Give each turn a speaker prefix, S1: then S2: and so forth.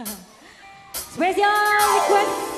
S1: Spesial request untuk